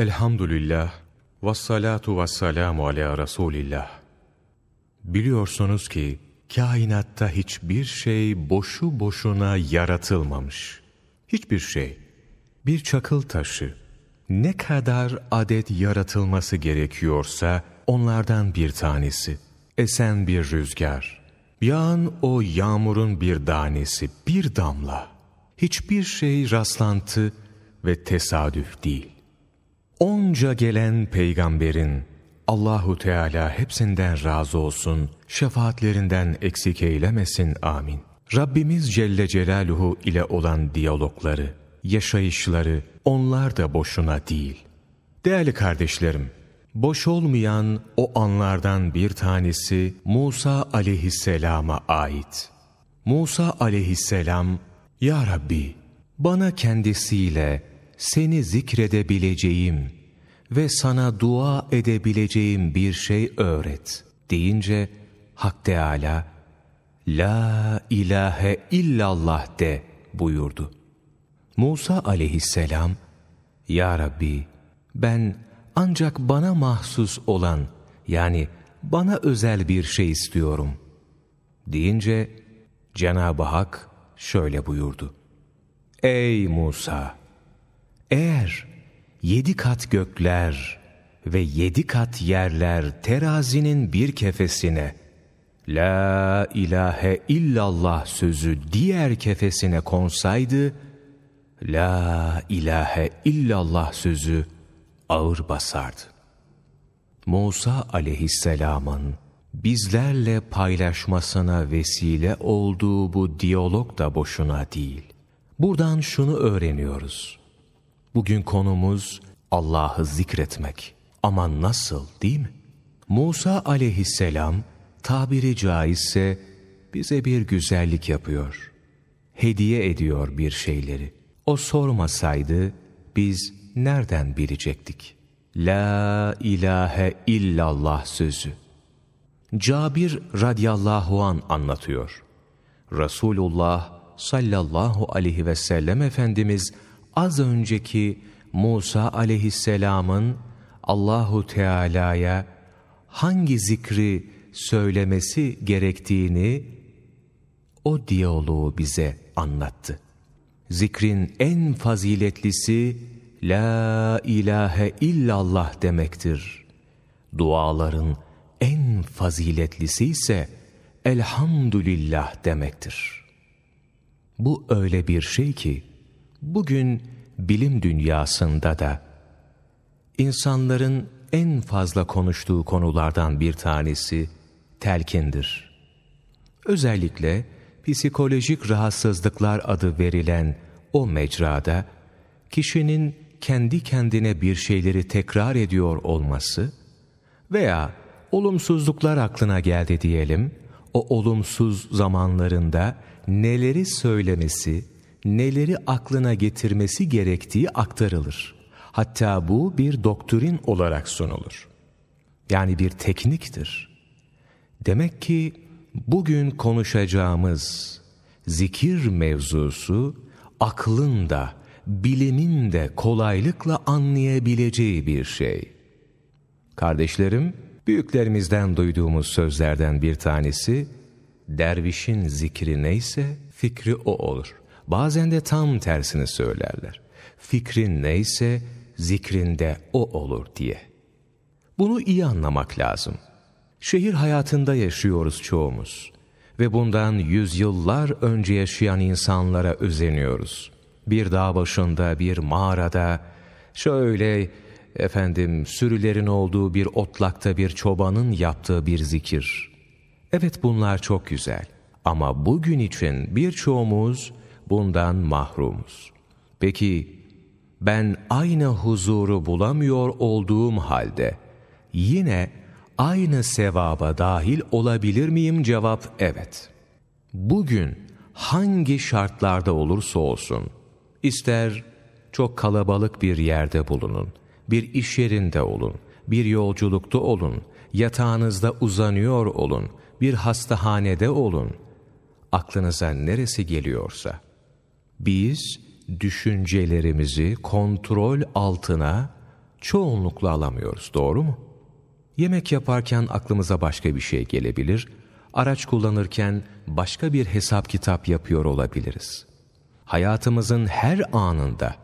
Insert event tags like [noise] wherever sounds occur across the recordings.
Elhamdülillah ve salatu ve selamu ala Resulillah. Biliyorsunuz ki kainatta hiçbir şey boşu boşuna yaratılmamış. Hiçbir şey. Bir çakıl taşı. Ne kadar adet yaratılması gerekiyorsa onlardan bir tanesi. Esen bir rüzgar. Yağan o yağmurun bir tanesi, bir damla. Hiçbir şey rastlantı ve tesadüf değil. Onca gelen peygamberin Allahu Teala hepsinden razı olsun, şefaatlerinden eksik eylemesin amin. Rabbimiz Celle Celaluhu ile olan diyalogları, yaşayışları onlar da boşuna değil. Değerli kardeşlerim, boş olmayan o anlardan bir tanesi Musa aleyhisselama ait. Musa aleyhisselam, Ya Rabbi bana kendisiyle seni zikredebileceğim ve sana dua edebileceğim bir şey öğret deyince Hak Teala La ilahe illallah de buyurdu. Musa aleyhisselam Ya Rabbi ben ancak bana mahsus olan yani bana özel bir şey istiyorum deyince Cenab-ı Hak şöyle buyurdu. Ey Musa! Eğer yedi kat gökler ve yedi kat yerler terazinin bir kefesine, La ilahe illallah sözü diğer kefesine konsaydı, La ilahe illallah sözü ağır basardı. Musa aleyhisselamın bizlerle paylaşmasına vesile olduğu bu diyalog da boşuna değil. Buradan şunu öğreniyoruz. Bugün konumuz Allah'ı zikretmek. Ama nasıl değil mi? Musa aleyhisselam tabiri caizse bize bir güzellik yapıyor. Hediye ediyor bir şeyleri. O sormasaydı biz nereden bilecektik? La ilahe illallah sözü. Cabir radiyallahu an anlatıyor. Resulullah sallallahu aleyhi ve sellem Efendimiz az önceki Musa aleyhisselamın Allahu Teala'ya hangi zikri söylemesi gerektiğini o diyaloğu bize anlattı. Zikrin en faziletlisi La ilahe illallah demektir. Duaların en faziletlisi ise Elhamdülillah demektir. Bu öyle bir şey ki Bugün bilim dünyasında da insanların en fazla konuştuğu konulardan bir tanesi telkindir. Özellikle psikolojik rahatsızlıklar adı verilen o mecrada kişinin kendi kendine bir şeyleri tekrar ediyor olması veya olumsuzluklar aklına geldi diyelim, o olumsuz zamanlarında neleri söylemesi, neleri aklına getirmesi gerektiği aktarılır. Hatta bu bir doktrin olarak sunulur. Yani bir tekniktir. Demek ki bugün konuşacağımız zikir mevzusu aklın da bilimin de kolaylıkla anlayabileceği bir şey. Kardeşlerim, büyüklerimizden duyduğumuz sözlerden bir tanesi, dervişin zikri neyse fikri o olur. Bazen de tam tersini söylerler. Fikrin neyse zikrinde o olur diye. Bunu iyi anlamak lazım. Şehir hayatında yaşıyoruz çoğumuz ve bundan yüzyıllar önce yaşayan insanlara özeniyoruz. Bir dağ başında, bir mağarada, şöyle efendim sürülerin olduğu bir otlakta bir çobanın yaptığı bir zikir. Evet bunlar çok güzel ama bugün için birçoğumuz bundan mahrumuz. Peki ben aynı huzuru bulamıyor olduğum halde yine aynı sevaba dahil olabilir miyim? Cevap evet. Bugün hangi şartlarda olursa olsun, ister çok kalabalık bir yerde bulunun, bir iş yerinde olun, bir yolculukta olun, yatağınızda uzanıyor olun, bir hastahanede olun, aklınıza neresi geliyorsa, biz düşüncelerimizi kontrol altına çoğunlukla alamıyoruz, doğru mu? Yemek yaparken aklımıza başka bir şey gelebilir, araç kullanırken başka bir hesap kitap yapıyor olabiliriz. Hayatımızın her anında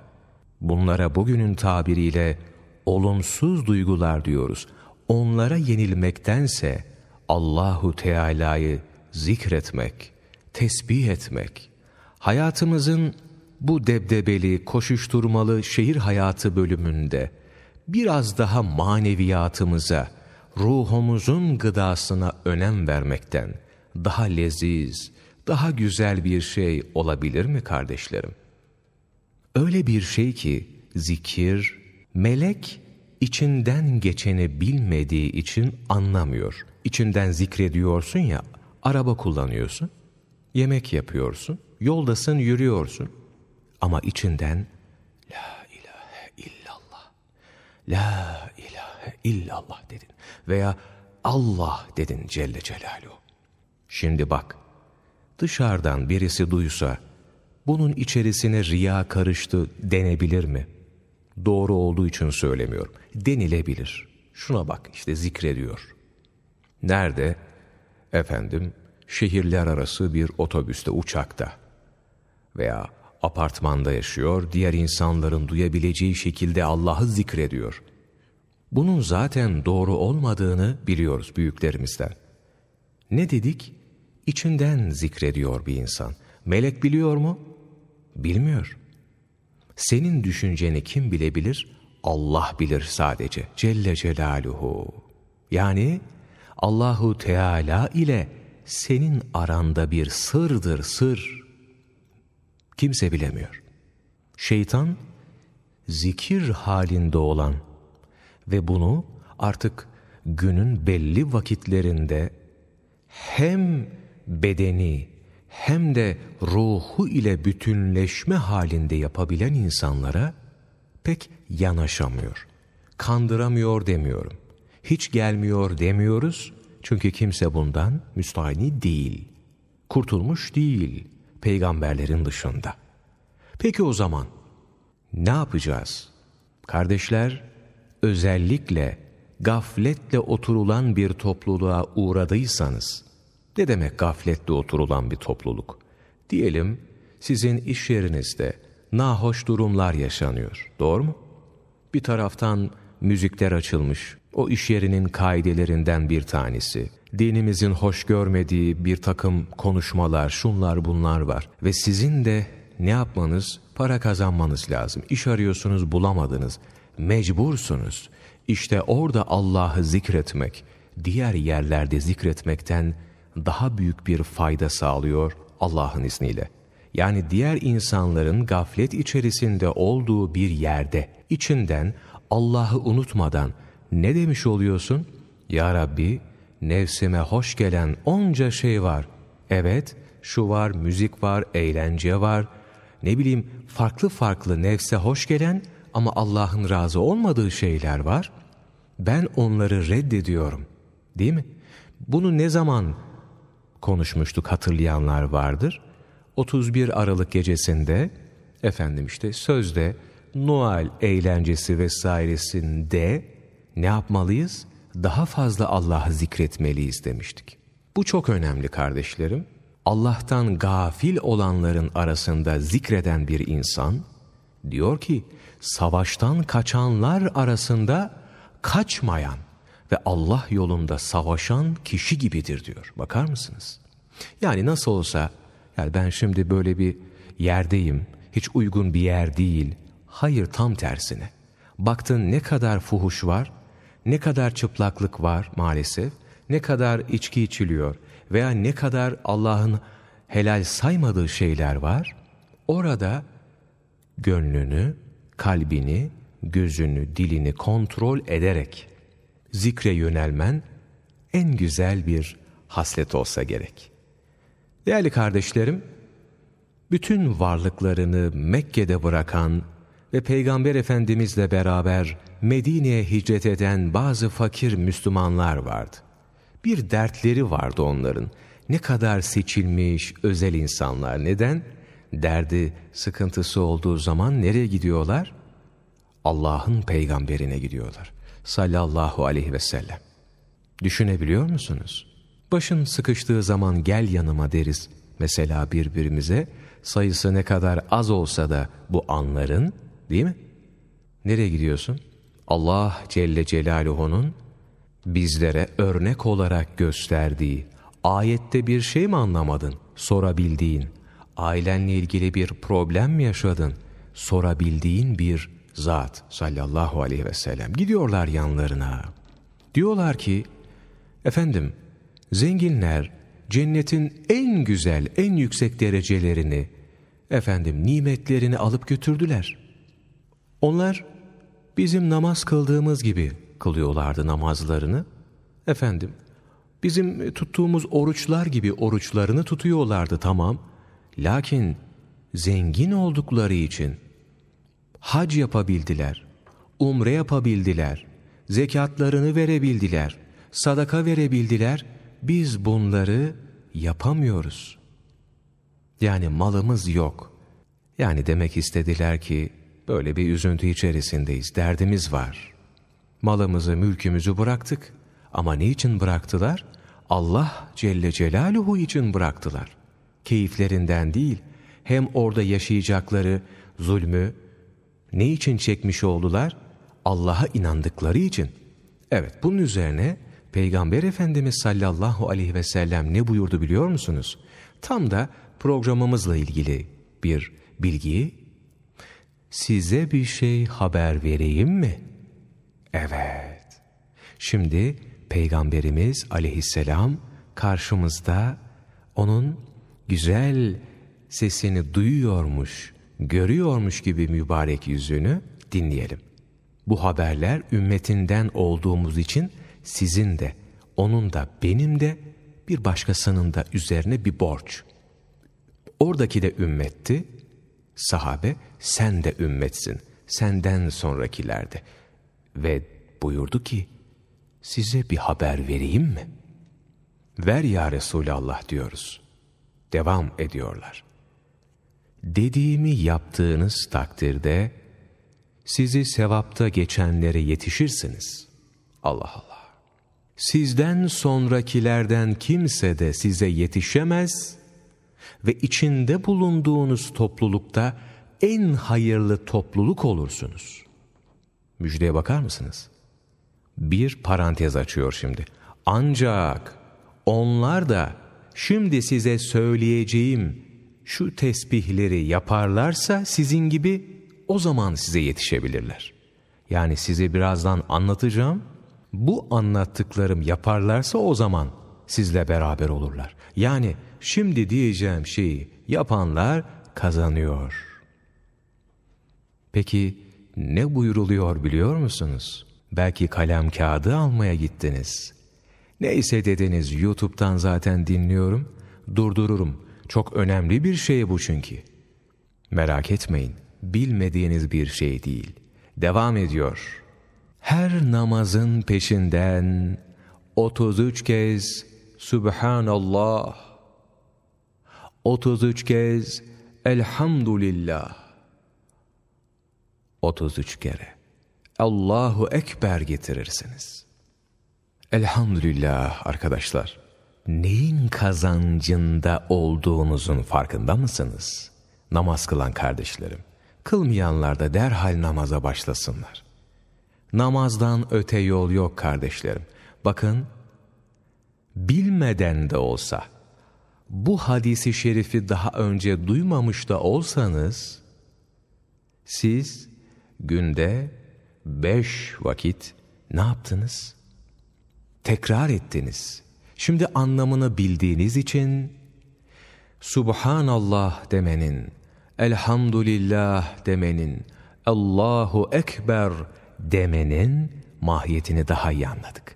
bunlara bugünün tabiriyle olumsuz duygular diyoruz. Onlara yenilmektense Allahu Teala'yı zikretmek, tesbih etmek, hayatımızın bu debdebeli, koşuşturmalı şehir hayatı bölümünde biraz daha maneviyatımıza, ruhumuzun gıdasına önem vermekten daha leziz, daha güzel bir şey olabilir mi kardeşlerim? Öyle bir şey ki zikir, melek içinden geçeni bilmediği için anlamıyor. İçinden zikrediyorsun ya, araba kullanıyorsun, yemek yapıyorsun, yoldasın, yürüyorsun. Ama içinden La ilahe illallah, La ilahe illallah dedin. Veya Allah dedin Celle Celaluhu. Şimdi bak, dışarıdan birisi duysa, bunun içerisine riya karıştı denebilir mi? Doğru olduğu için söylemiyorum. Denilebilir. Şuna bak işte zikrediyor. Nerede? Efendim, şehirler arası bir otobüste, uçakta veya apartmanda yaşıyor, diğer insanların duyabileceği şekilde Allah'ı zikrediyor. Bunun zaten doğru olmadığını biliyoruz büyüklerimizden. Ne dedik? İçinden zikrediyor bir insan. Melek biliyor mu? Bilmiyor. Senin düşünceni kim bilebilir? Allah bilir sadece. Celle Celaluhu. Yani Allahu Teala ile senin aranda bir sırdır sır. Kimse bilemiyor. Şeytan zikir halinde olan ve bunu artık günün belli vakitlerinde hem bedeni hem de ruhu ile bütünleşme halinde yapabilen insanlara pek yanaşamıyor. Kandıramıyor demiyorum. Hiç gelmiyor demiyoruz. Çünkü kimse bundan müstahni değil. Kurtulmuş değil peygamberlerin dışında. Peki o zaman ne yapacağız? Kardeşler özellikle gafletle oturulan bir topluluğa uğradıysanız, ne demek gafletle oturulan bir topluluk? Diyelim sizin iş yerinizde nahoş durumlar yaşanıyor. Doğru mu? Bir taraftan müzikler açılmış. O iş yerinin kaidelerinden bir tanesi. Dinimizin hoş görmediği bir takım konuşmalar, şunlar bunlar var. Ve sizin de ne yapmanız? Para kazanmanız lazım. İş arıyorsunuz bulamadınız. Mecbursunuz. İşte orada Allah'ı zikretmek, diğer yerlerde zikretmekten daha büyük bir fayda sağlıyor Allah'ın izniyle. Yani diğer insanların gaflet içerisinde olduğu bir yerde, içinden Allah'ı unutmadan ne demiş oluyorsun? Ya Rabbi, nefsime hoş gelen onca şey var. Evet, şu var, müzik var, eğlence var, ne bileyim farklı farklı nefse hoş gelen ama Allah'ın razı olmadığı şeyler var. Ben onları reddediyorum. Değil mi? Bunu ne zaman konuşmuştuk hatırlayanlar vardır. 31 Aralık gecesinde efendim işte sözde Noel eğlencesi vesairesinde ne yapmalıyız? Daha fazla Allah'ı zikretmeliyiz demiştik. Bu çok önemli kardeşlerim. Allah'tan gafil olanların arasında zikreden bir insan diyor ki savaştan kaçanlar arasında kaçmayan ve Allah yolunda savaşan kişi gibidir diyor. Bakar mısınız? Yani nasıl olsa yani ben şimdi böyle bir yerdeyim, hiç uygun bir yer değil. Hayır tam tersine. Baktın ne kadar fuhuş var, ne kadar çıplaklık var maalesef, ne kadar içki içiliyor veya ne kadar Allah'ın helal saymadığı şeyler var. Orada gönlünü, kalbini, gözünü, dilini kontrol ederek zikre yönelmen en güzel bir haslet olsa gerek. Değerli kardeşlerim, bütün varlıklarını Mekke'de bırakan ve Peygamber Efendimizle beraber Medine'ye hicret eden bazı fakir Müslümanlar vardı. Bir dertleri vardı onların. Ne kadar seçilmiş, özel insanlar. Neden? Derdi, sıkıntısı olduğu zaman nereye gidiyorlar? Allah'ın peygamberine gidiyorlar. Sallallahu aleyhi ve sellem. Düşünebiliyor musunuz? Başın sıkıştığı zaman gel yanıma deriz. Mesela birbirimize sayısı ne kadar az olsa da bu anların değil mi? Nereye gidiyorsun? Allah Celle Celaluhu'nun bizlere örnek olarak gösterdiği, ayette bir şey mi anlamadın, sorabildiğin, ailenle ilgili bir problem mi yaşadın, sorabildiğin bir zat sallallahu aleyhi ve sellem. Gidiyorlar yanlarına. Diyorlar ki, efendim zenginler cennetin en güzel, en yüksek derecelerini, efendim nimetlerini alıp götürdüler. Onlar bizim namaz kıldığımız gibi kılıyorlardı namazlarını. Efendim, bizim tuttuğumuz oruçlar gibi oruçlarını tutuyorlardı tamam. Lakin zengin oldukları için hac yapabildiler, umre yapabildiler, zekatlarını verebildiler, sadaka verebildiler. Biz bunları yapamıyoruz. Yani malımız yok. Yani demek istediler ki böyle bir üzüntü içerisindeyiz, derdimiz var. Malımızı, mülkümüzü bıraktık. Ama ne için bıraktılar? Allah Celle Celaluhu için bıraktılar. Keyiflerinden değil, hem orada yaşayacakları zulmü ne için çekmiş oldular? Allah'a inandıkları için. Evet, bunun üzerine Peygamber Efendimiz sallallahu aleyhi ve sellem ne buyurdu biliyor musunuz? Tam da programımızla ilgili bir bilgiyi size bir şey haber vereyim mi? Evet. Şimdi Peygamberimiz aleyhisselam karşımızda onun güzel sesini duyuyormuş, görüyormuş gibi mübarek yüzünü dinleyelim. Bu haberler ümmetinden olduğumuz için sizin de, onun da, benim de bir başkasının da üzerine bir borç. Oradaki de ümmetti, sahabe sen de ümmetsin, senden sonrakilerde. Ve buyurdu ki, size bir haber vereyim mi? Ver ya Resulallah diyoruz. Devam ediyorlar. Dediğimi yaptığınız takdirde sizi sevapta geçenlere yetişirsiniz. Allah Allah. Sizden sonrakilerden kimse de size yetişemez ve içinde bulunduğunuz toplulukta en hayırlı topluluk olursunuz. Müjdeye bakar mısınız? Bir parantez açıyor şimdi. Ancak onlar da şimdi size söyleyeceğim şu tesbihleri yaparlarsa sizin gibi o zaman size yetişebilirler. Yani size birazdan anlatacağım. Bu anlattıklarım yaparlarsa o zaman sizle beraber olurlar. Yani şimdi diyeceğim şeyi yapanlar kazanıyor. Peki ne buyuruluyor biliyor musunuz? Belki kalem kağıdı almaya gittiniz. Neyse dediniz YouTube'dan zaten dinliyorum, durdururum. Çok önemli bir şey bu çünkü. Merak etmeyin, bilmediğiniz bir şey değil. Devam ediyor. Her namazın peşinden 33 kez Subhanallah, 33 kez Elhamdülillah, 33 kere Allahu Ekber getirirsiniz. Elhamdülillah arkadaşlar. Neyin kazancında olduğunuzun farkında mısınız? Namaz kılan kardeşlerim. Kılmayanlar da derhal namaza başlasınlar. Namazdan öte yol yok kardeşlerim. Bakın, bilmeden de olsa, bu hadisi şerifi daha önce duymamış da olsanız, siz günde beş vakit ne yaptınız? Tekrar ettiniz. Şimdi anlamını bildiğiniz için Subhanallah demenin, Elhamdülillah demenin, Allahu Ekber demenin mahiyetini daha iyi anladık.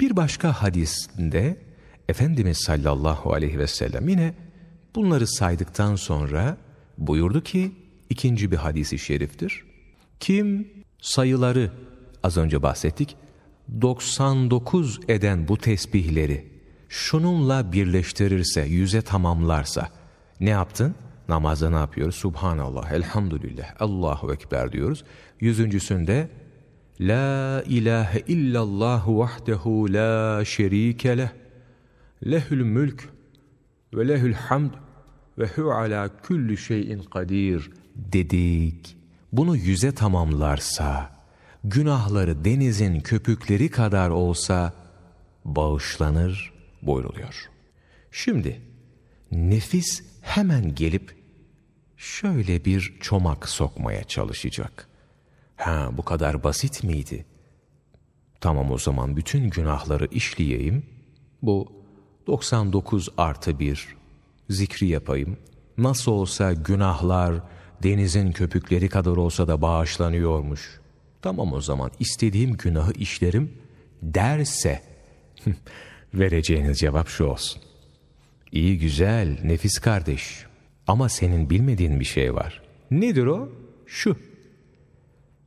Bir başka hadisinde Efendimiz sallallahu aleyhi ve sellem yine bunları saydıktan sonra buyurdu ki ikinci bir hadisi şeriftir. Kim sayıları az önce bahsettik 99 eden bu tesbihleri şununla birleştirirse, yüze tamamlarsa ne yaptın? namazda ne yapıyoruz? Subhanallah, elhamdülillah, Allahu Ekber diyoruz. Yüzüncüsünde La ilahe illallah vahdehu la şerike leh. Lehül mülk ve lehül hamd ve hu ala kulli şeyin kadir dedik. Bunu yüze tamamlarsa, günahları denizin köpükleri kadar olsa bağışlanır buyruluyor. Şimdi nefis hemen gelip şöyle bir çomak sokmaya çalışacak. Ha bu kadar basit miydi? Tamam o zaman bütün günahları işleyeyim. Bu 99 artı 1 zikri yapayım. Nasıl olsa günahlar denizin köpükleri kadar olsa da bağışlanıyormuş. Tamam o zaman istediğim günahı işlerim derse [laughs] vereceğiniz cevap şu olsun. İyi güzel nefis kardeş ama senin bilmediğin bir şey var. Nedir o? Şu.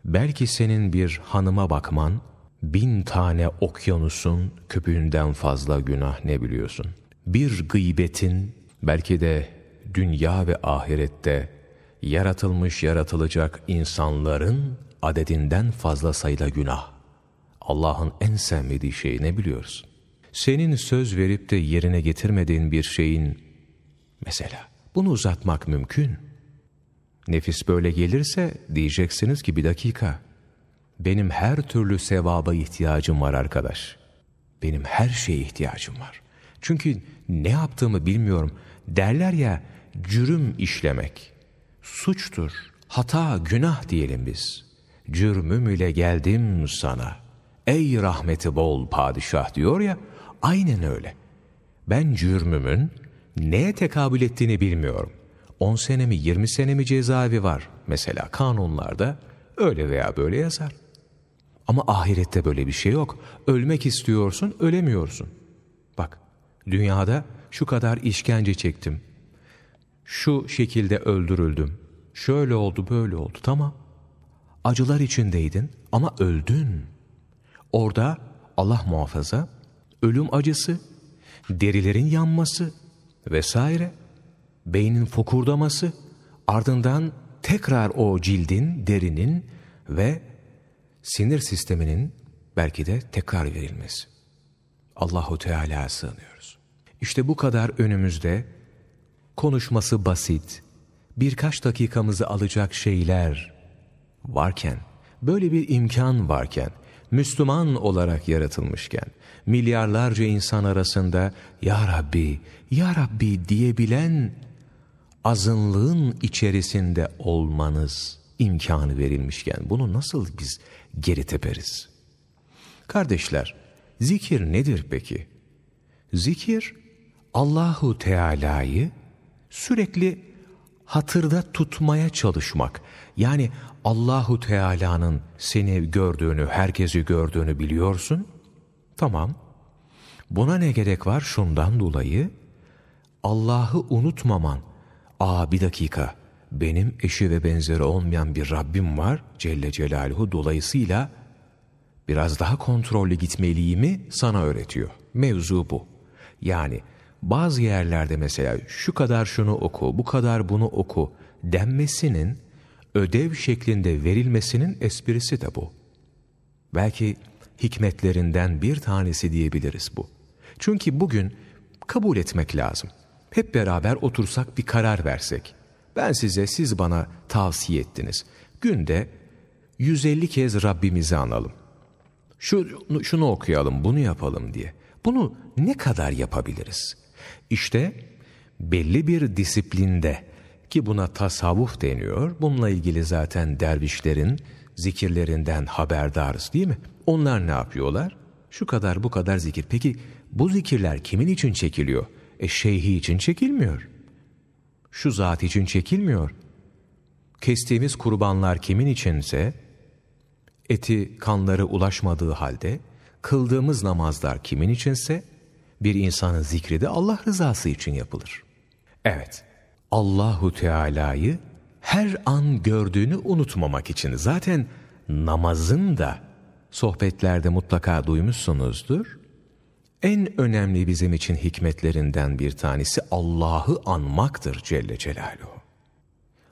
Belki senin bir hanıma bakman, bin tane okyanusun köpüğünden fazla günah ne biliyorsun? Bir gıybetin, belki de dünya ve ahirette yaratılmış yaratılacak insanların adedinden fazla sayıda günah. Allah'ın en sevmediği şey ne biliyorsun? Senin söz verip de yerine getirmediğin bir şeyin, mesela bunu uzatmak mümkün. Nefis böyle gelirse diyeceksiniz ki bir dakika, benim her türlü sevaba ihtiyacım var arkadaş. Benim her şeye ihtiyacım var. Çünkü ne yaptığımı bilmiyorum. Derler ya cürüm işlemek. Suçtur, hata, günah diyelim biz. Cürmüm ile geldim sana. Ey rahmeti bol padişah diyor ya, aynen öyle. Ben cürmümün neye tekabül ettiğini bilmiyorum. 10 sene mi 20 sene mi cezaevi var mesela kanunlarda öyle veya böyle yazar. Ama ahirette böyle bir şey yok. Ölmek istiyorsun, ölemiyorsun. Bak, dünyada şu kadar işkence çektim. Şu şekilde öldürüldüm. Şöyle oldu, böyle oldu. Tamam. Acılar içindeydin ama öldün. Orada Allah muhafaza ölüm acısı, derilerin yanması vesaire, beynin fokurdaması, ardından tekrar o cildin, derinin ve sinir sisteminin belki de tekrar verilmesi. Allahu Teala'ya sığınıyoruz. İşte bu kadar önümüzde konuşması basit, birkaç dakikamızı alacak şeyler varken, böyle bir imkan varken, Müslüman olarak yaratılmışken, milyarlarca insan arasında Ya Rabbi, Ya Rabbi diyebilen azınlığın içerisinde olmanız imkanı verilmişken bunu nasıl biz geri teperiz? Kardeşler, zikir nedir peki? Zikir, Allahu Teala'yı sürekli hatırda tutmaya çalışmak. Yani Allahu Teala'nın seni gördüğünü, herkesi gördüğünü biliyorsun. Tamam. Buna ne gerek var? Şundan dolayı Allah'ı unutmaman. Aa bir dakika. Benim eşi ve benzeri olmayan bir Rabbim var Celle Celaluhu. Dolayısıyla biraz daha kontrollü gitmeliyimi sana öğretiyor. Mevzu bu. Yani bazı yerlerde mesela şu kadar şunu oku, bu kadar bunu oku denmesinin ödev şeklinde verilmesinin esprisi de bu. Belki hikmetlerinden bir tanesi diyebiliriz bu. Çünkü bugün kabul etmek lazım. Hep beraber otursak bir karar versek. Ben size, siz bana tavsiye ettiniz. Günde 150 kez Rabbimizi analım. Şunu, şunu okuyalım, bunu yapalım diye. Bunu ne kadar yapabiliriz? İşte belli bir disiplinde ki buna tasavvuf deniyor. Bununla ilgili zaten dervişlerin zikirlerinden haberdarız değil mi? Onlar ne yapıyorlar? Şu kadar bu kadar zikir. Peki bu zikirler kimin için çekiliyor? E şeyhi için çekilmiyor. Şu zat için çekilmiyor. Kestiğimiz kurbanlar kimin içinse, eti kanları ulaşmadığı halde, kıldığımız namazlar kimin içinse, bir insanın zikri de Allah rızası için yapılır. Evet, Allahu Teala'yı her an gördüğünü unutmamak için zaten namazın da sohbetlerde mutlaka duymuşsunuzdur. En önemli bizim için hikmetlerinden bir tanesi Allah'ı anmaktır Celle Celaluhu.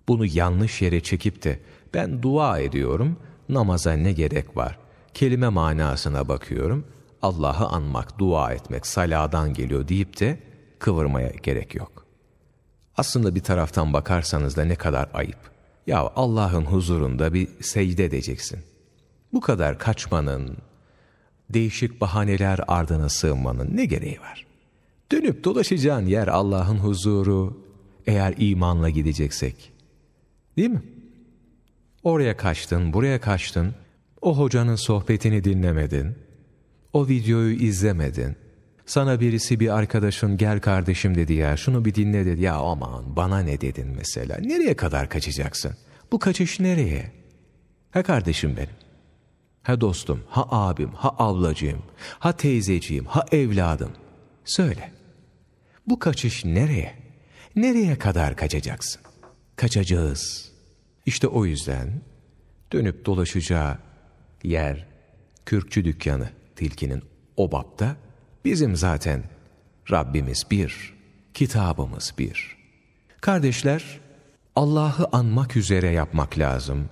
Bunu yanlış yere çekip de ben dua ediyorum, namaza ne gerek var? Kelime manasına bakıyorum, Allah'ı anmak, dua etmek, saladan geliyor deyip de kıvırmaya gerek yok. Aslında bir taraftan bakarsanız da ne kadar ayıp. Ya Allah'ın huzurunda bir secde edeceksin. Bu kadar kaçmanın, değişik bahaneler ardına sığınmanın ne gereği var? Dönüp dolaşacağın yer Allah'ın huzuru eğer imanla gideceksek. Değil mi? Oraya kaçtın, buraya kaçtın, o hocanın sohbetini dinlemedin, o videoyu izlemedin, sana birisi bir arkadaşın gel kardeşim dedi ya şunu bir dinle dedi. Ya aman bana ne? dedin mesela. Nereye kadar kaçacaksın? Bu kaçış nereye? Ha kardeşim benim ha dostum ha abim ha ablacığım ha teyzeciğim ha evladım söyle bu kaçış nereye nereye kadar kaçacaksın kaçacağız işte o yüzden dönüp dolaşacağı yer kürkçü dükkanı tilkinin o Bizim zaten Rabbimiz bir, kitabımız bir. Kardeşler, Allah'ı anmak üzere yapmak lazım.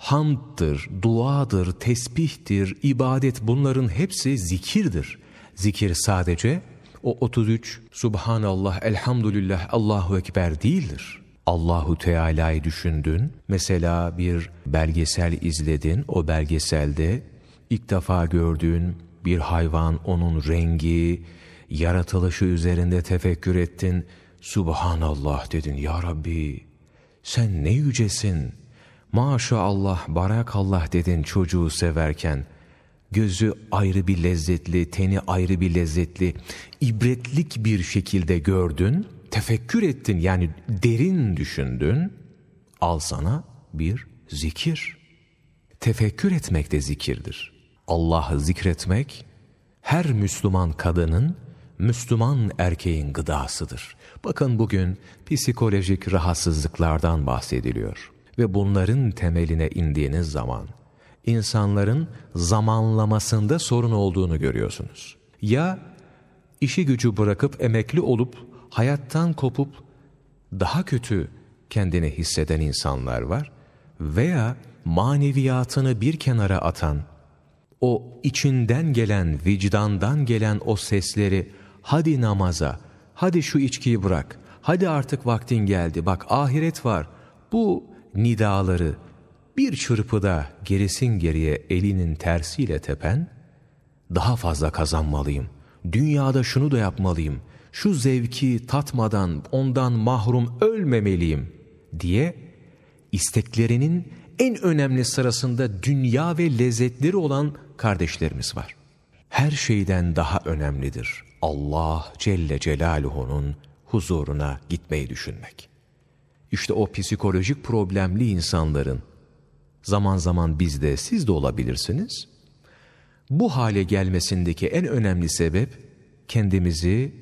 Hamddır, duadır, tesbihtir, ibadet bunların hepsi zikirdir. Zikir sadece o 33 Subhanallah, Elhamdülillah, Allahu Ekber değildir. Allahu Teala'yı düşündün. Mesela bir belgesel izledin. O belgeselde ilk defa gördüğün bir hayvan, onun rengi, yaratılışı üzerinde tefekkür ettin. Subhanallah dedin ya Rabbi sen ne yücesin. Maşallah, barakallah dedin çocuğu severken. Gözü ayrı bir lezzetli, teni ayrı bir lezzetli, ibretlik bir şekilde gördün, tefekkür ettin yani derin düşündün. Al sana bir zikir. Tefekkür etmek de zikirdir. Allah'ı zikretmek her Müslüman kadının, Müslüman erkeğin gıdasıdır. Bakın bugün psikolojik rahatsızlıklardan bahsediliyor ve bunların temeline indiğiniz zaman insanların zamanlamasında sorun olduğunu görüyorsunuz. Ya işi gücü bırakıp emekli olup hayattan kopup daha kötü kendini hisseden insanlar var veya maneviyatını bir kenara atan o içinden gelen, vicdandan gelen o sesleri hadi namaza, hadi şu içkiyi bırak, hadi artık vaktin geldi, bak ahiret var. Bu nidaları bir çırpıda gerisin geriye elinin tersiyle tepen, daha fazla kazanmalıyım, dünyada şunu da yapmalıyım, şu zevki tatmadan ondan mahrum ölmemeliyim diye isteklerinin en önemli sırasında dünya ve lezzetleri olan kardeşlerimiz var. Her şeyden daha önemlidir Allah Celle Celaluhu'nun huzuruna gitmeyi düşünmek. İşte o psikolojik problemli insanların zaman zaman bizde siz de olabilirsiniz. Bu hale gelmesindeki en önemli sebep kendimizi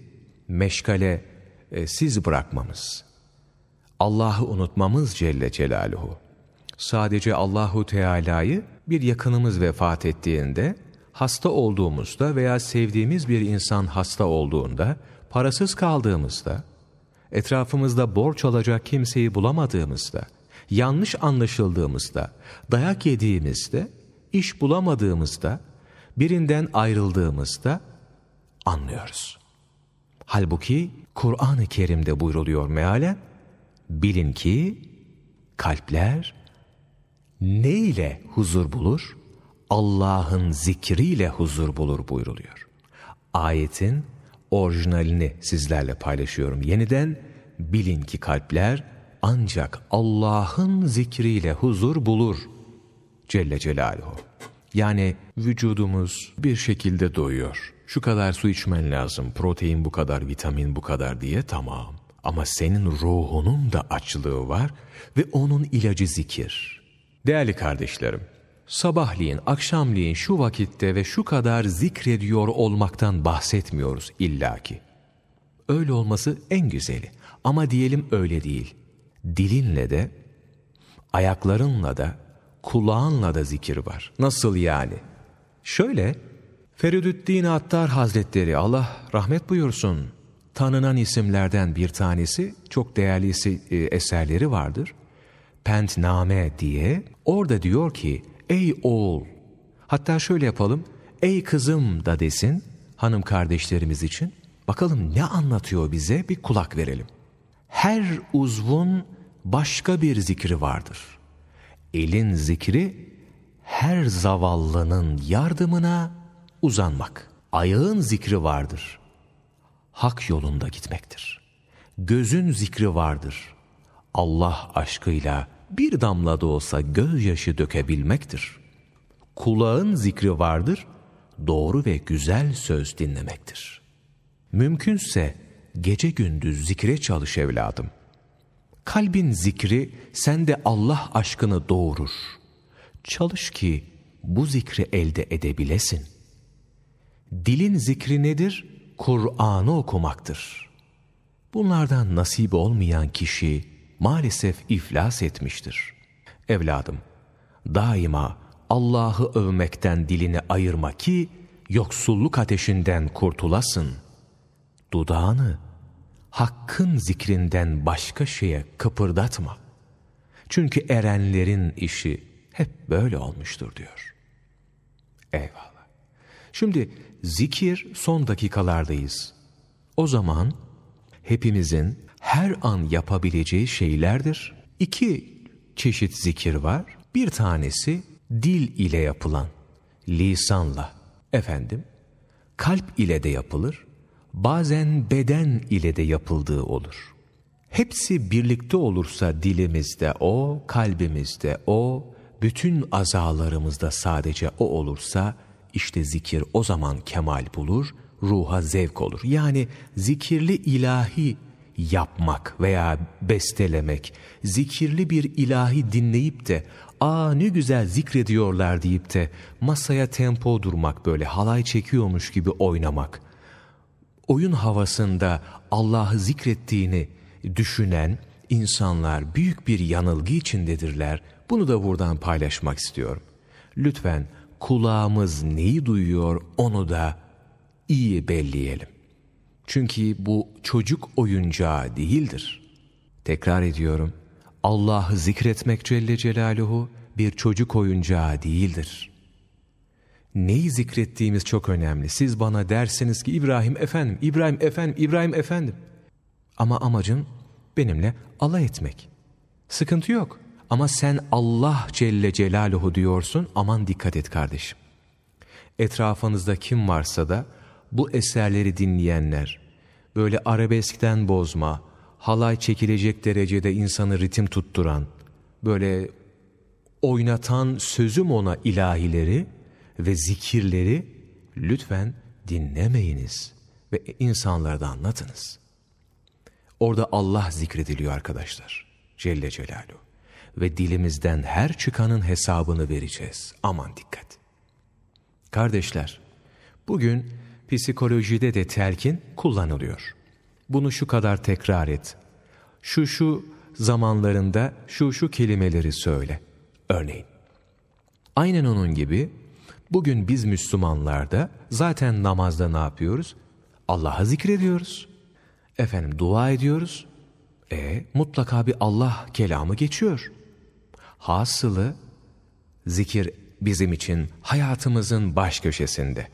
meşgale e, siz bırakmamız. Allah'ı unutmamız Celle Celaluhu sadece Allahu Teala'yı bir yakınımız vefat ettiğinde, hasta olduğumuzda veya sevdiğimiz bir insan hasta olduğunda, parasız kaldığımızda, etrafımızda borç alacak kimseyi bulamadığımızda, yanlış anlaşıldığımızda, dayak yediğimizde, iş bulamadığımızda, birinden ayrıldığımızda anlıyoruz. Halbuki Kur'an-ı Kerim'de buyruluyor mealen, bilin ki kalpler ne ile huzur bulur? Allah'ın zikriyle huzur bulur buyruluyor. Ayetin orijinalini sizlerle paylaşıyorum. Yeniden bilin ki kalpler ancak Allah'ın zikriyle huzur bulur. Celle Celaluhu. Yani vücudumuz bir şekilde doyuyor. Şu kadar su içmen lazım, protein bu kadar, vitamin bu kadar diye tamam. Ama senin ruhunun da açlığı var ve onun ilacı zikir. Değerli kardeşlerim, sabahleyin, akşamleyin şu vakitte ve şu kadar zikrediyor olmaktan bahsetmiyoruz illaki. Öyle olması en güzeli. Ama diyelim öyle değil. Dilinle de, ayaklarınla da, kulağınla da zikir var. Nasıl yani? Şöyle, Feridüddin Attar Hazretleri Allah rahmet buyursun. Tanınan isimlerden bir tanesi, çok değerli e, eserleri vardır. Pentname diye orada diyor ki ey oğul hatta şöyle yapalım ey kızım da desin hanım kardeşlerimiz için bakalım ne anlatıyor bize bir kulak verelim. Her uzvun başka bir zikri vardır. Elin zikri her zavallının yardımına uzanmak. Ayağın zikri vardır. Hak yolunda gitmektir. Gözün zikri vardır. Allah aşkıyla bir damla da olsa gözyaşı dökebilmektir. Kulağın zikri vardır. Doğru ve güzel söz dinlemektir. Mümkünse gece gündüz zikre çalış evladım. Kalbin zikri sende Allah aşkını doğurur. Çalış ki bu zikri elde edebilesin. Dilin zikri nedir? Kur'an'ı okumaktır. Bunlardan nasip olmayan kişi maalesef iflas etmiştir. Evladım, daima Allah'ı övmekten dilini ayırma ki yoksulluk ateşinden kurtulasın. Dudağını hakkın zikrinden başka şeye kıpırdatma. Çünkü erenlerin işi hep böyle olmuştur diyor. Eyvallah. Şimdi zikir son dakikalardayız. O zaman hepimizin her an yapabileceği şeylerdir. İki çeşit zikir var. Bir tanesi dil ile yapılan, lisanla, efendim, kalp ile de yapılır, bazen beden ile de yapıldığı olur. Hepsi birlikte olursa dilimizde o, kalbimizde o, bütün azalarımızda sadece o olursa, işte zikir o zaman kemal bulur, ruha zevk olur. Yani zikirli ilahi yapmak veya bestelemek, zikirli bir ilahi dinleyip de ''Aa ne güzel zikrediyorlar'' deyip de masaya tempo durmak böyle halay çekiyormuş gibi oynamak. Oyun havasında Allah'ı zikrettiğini düşünen insanlar büyük bir yanılgı içindedirler. Bunu da buradan paylaşmak istiyorum. Lütfen kulağımız neyi duyuyor onu da iyi belleyelim. Çünkü bu çocuk oyuncağı değildir. Tekrar ediyorum. Allah'ı zikretmek Celle Celaluhu bir çocuk oyuncağı değildir. Neyi zikrettiğimiz çok önemli. Siz bana dersiniz ki İbrahim efendim, İbrahim efendim, İbrahim efendim. Ama amacın benimle alay etmek. Sıkıntı yok. Ama sen Allah Celle Celaluhu diyorsun aman dikkat et kardeşim. Etrafınızda kim varsa da bu eserleri dinleyenler, böyle arabeskten bozma, halay çekilecek derecede insanı ritim tutturan, böyle oynatan sözüm ona ilahileri ve zikirleri lütfen dinlemeyiniz ve insanlara anlatınız. Orada Allah zikrediliyor arkadaşlar. Celle Celaluhu. Ve dilimizden her çıkanın hesabını vereceğiz. Aman dikkat. Kardeşler, bugün psikolojide de telkin kullanılıyor. Bunu şu kadar tekrar et. Şu şu zamanlarında şu şu kelimeleri söyle. Örneğin. Aynen onun gibi bugün biz Müslümanlarda zaten namazda ne yapıyoruz? Allah'a zikrediyoruz. Efendim dua ediyoruz. E mutlaka bir Allah kelamı geçiyor. Hasılı zikir bizim için hayatımızın baş köşesinde.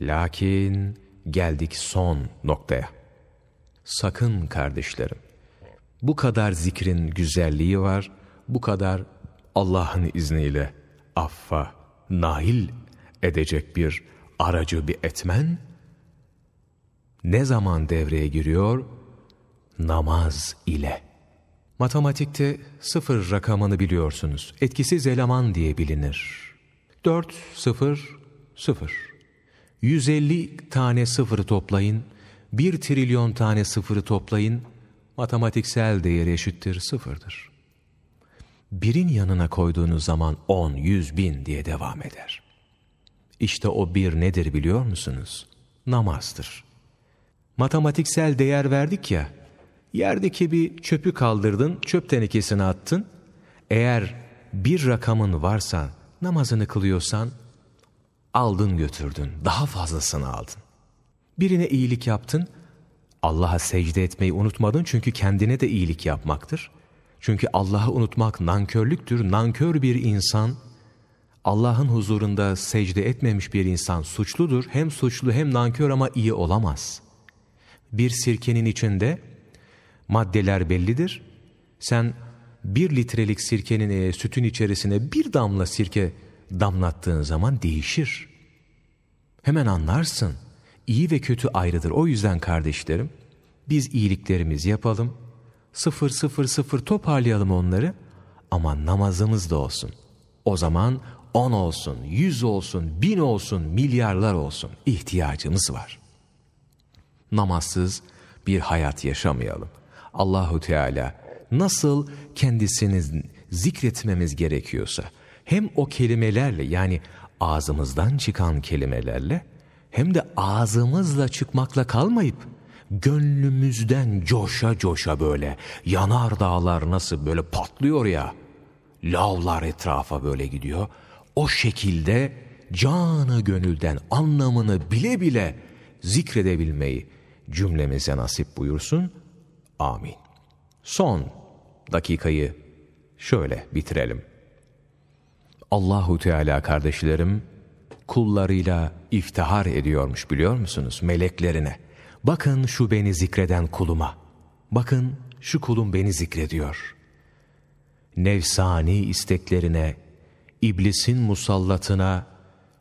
Lakin geldik son noktaya. Sakın kardeşlerim, bu kadar zikrin güzelliği var, bu kadar Allah'ın izniyle affa nail edecek bir aracı bir etmen, ne zaman devreye giriyor? Namaz ile. Matematikte sıfır rakamını biliyorsunuz. Etkisiz eleman diye bilinir. 4, 0, 0. 150 tane sıfırı toplayın, 1 trilyon tane sıfırı toplayın, matematiksel değeri eşittir sıfırdır. Birin yanına koyduğunuz zaman 10, 100, bin diye devam eder. İşte o bir nedir biliyor musunuz? Namazdır. Matematiksel değer verdik ya, yerdeki bir çöpü kaldırdın, çöp tenekesine attın. Eğer bir rakamın varsa, namazını kılıyorsan, aldın götürdün, daha fazlasını aldın. Birine iyilik yaptın, Allah'a secde etmeyi unutmadın çünkü kendine de iyilik yapmaktır. Çünkü Allah'ı unutmak nankörlüktür. Nankör bir insan, Allah'ın huzurunda secde etmemiş bir insan suçludur. Hem suçlu hem nankör ama iyi olamaz. Bir sirkenin içinde maddeler bellidir. Sen bir litrelik sirkenin e, sütün içerisine bir damla sirke damlattığın zaman değişir. Hemen anlarsın. İyi ve kötü ayrıdır. O yüzden kardeşlerim biz iyiliklerimizi yapalım. Sıfır sıfır sıfır toparlayalım onları. Ama namazımız da olsun. O zaman on olsun, yüz olsun, bin olsun, milyarlar olsun ihtiyacımız var. Namazsız bir hayat yaşamayalım. Allahu Teala nasıl kendisini zikretmemiz gerekiyorsa hem o kelimelerle yani ağzımızdan çıkan kelimelerle hem de ağzımızla çıkmakla kalmayıp gönlümüzden coşa coşa böyle yanar dağlar nasıl böyle patlıyor ya lavlar etrafa böyle gidiyor o şekilde canı gönülden anlamını bile bile zikredebilmeyi cümlemize nasip buyursun. Amin. Son dakikayı şöyle bitirelim. Allahu Teala kardeşlerim kullarıyla iftihar ediyormuş biliyor musunuz meleklerine. Bakın şu beni zikreden kuluma. Bakın şu kulum beni zikrediyor. Nefsani isteklerine, iblisin musallatına,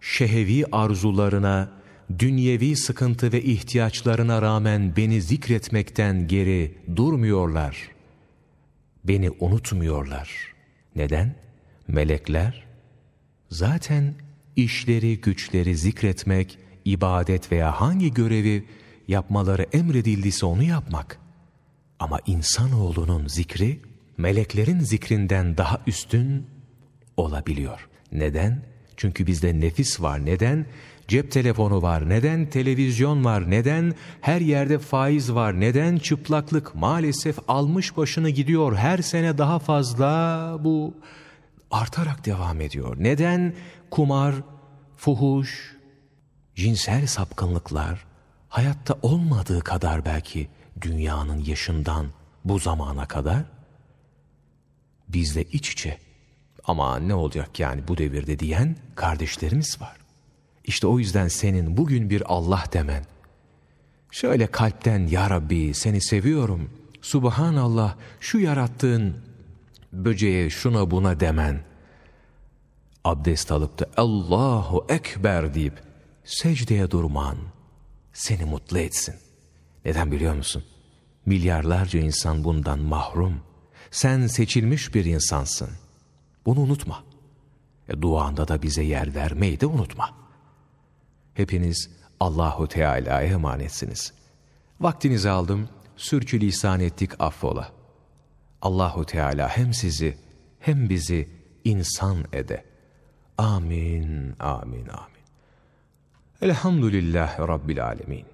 şehevi arzularına, dünyevi sıkıntı ve ihtiyaçlarına rağmen beni zikretmekten geri durmuyorlar. Beni unutmuyorlar. Neden? Melekler zaten işleri güçleri zikretmek, ibadet veya hangi görevi yapmaları emredildiyse onu yapmak. Ama insanoğlunun zikri meleklerin zikrinden daha üstün olabiliyor. Neden? Çünkü bizde nefis var. Neden? Cep telefonu var. Neden? Televizyon var. Neden? Her yerde faiz var. Neden? Çıplaklık maalesef almış başını gidiyor. Her sene daha fazla bu artarak devam ediyor. Neden? Kumar, fuhuş, cinsel sapkınlıklar hayatta olmadığı kadar belki dünyanın yaşından bu zamana kadar bizle iç içe. Ama ne olacak yani bu devirde diyen kardeşlerimiz var. İşte o yüzden senin bugün bir Allah demen, şöyle kalpten Ya Rabbi seni seviyorum, Subhanallah şu yarattığın böceğe şuna buna demen, abdest alıp da Allahu Ekber deyip secdeye durman seni mutlu etsin. Neden biliyor musun? Milyarlarca insan bundan mahrum. Sen seçilmiş bir insansın. Bunu unutma. E, duanda da bize yer vermeyi de unutma. Hepiniz Allahu Teala'ya emanetsiniz. Vaktinizi aldım, sürçülisan ettik affola. Allahu Teala hem sizi hem bizi insan ede. Amin, amin, amin. Elhamdülillahi Rabbil alemin.